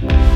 Bye.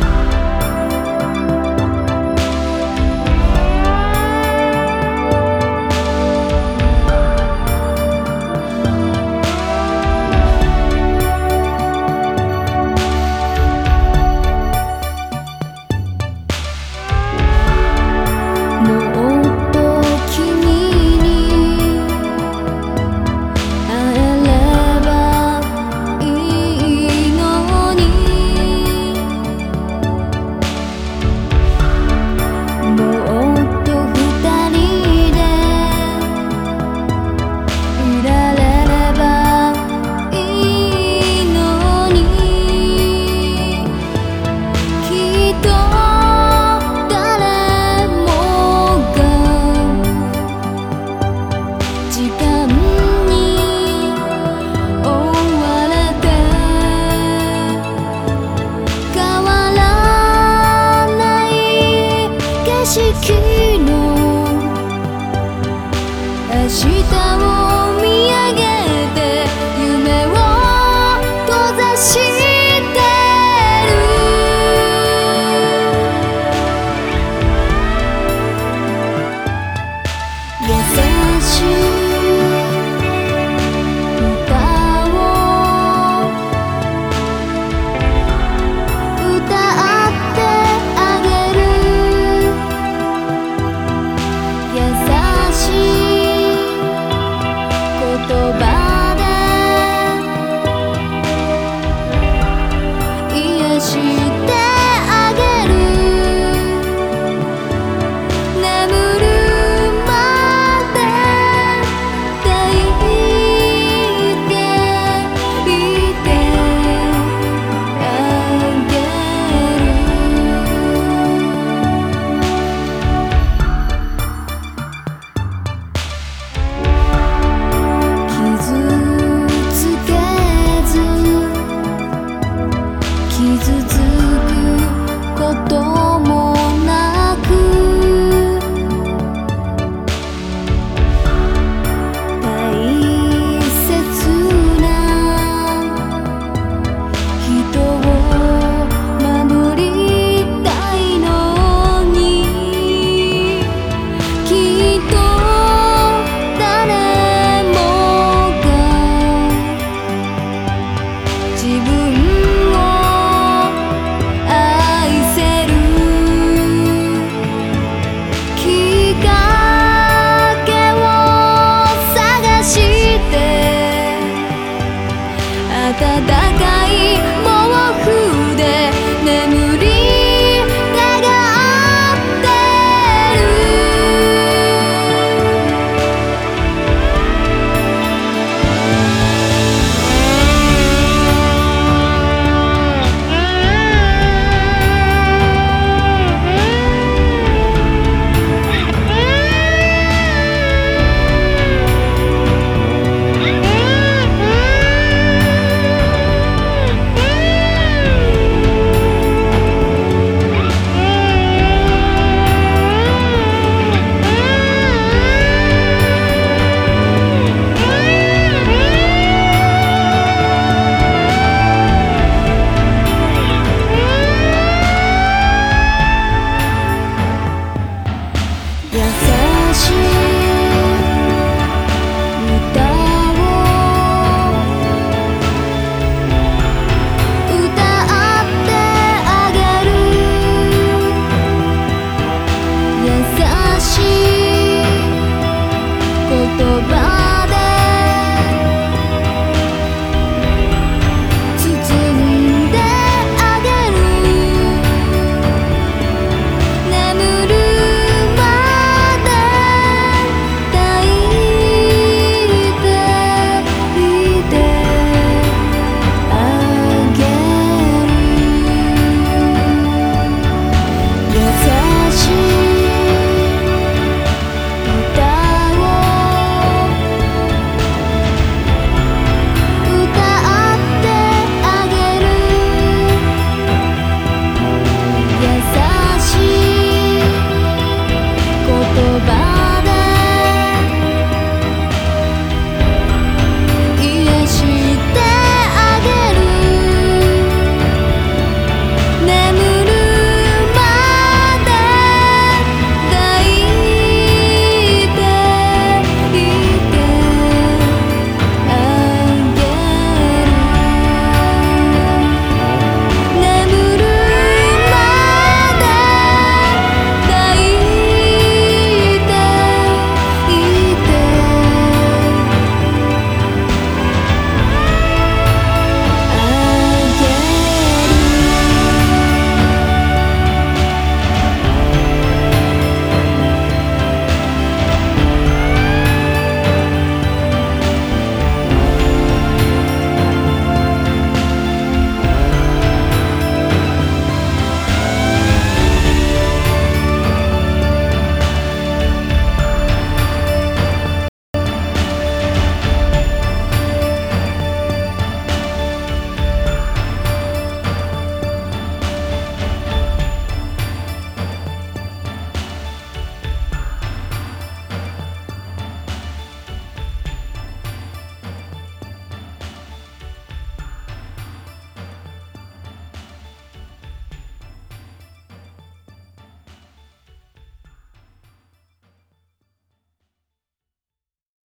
傷つ